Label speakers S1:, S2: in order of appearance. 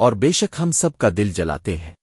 S1: اور بے شک ہم سب کا دل جلاتے ہیں۔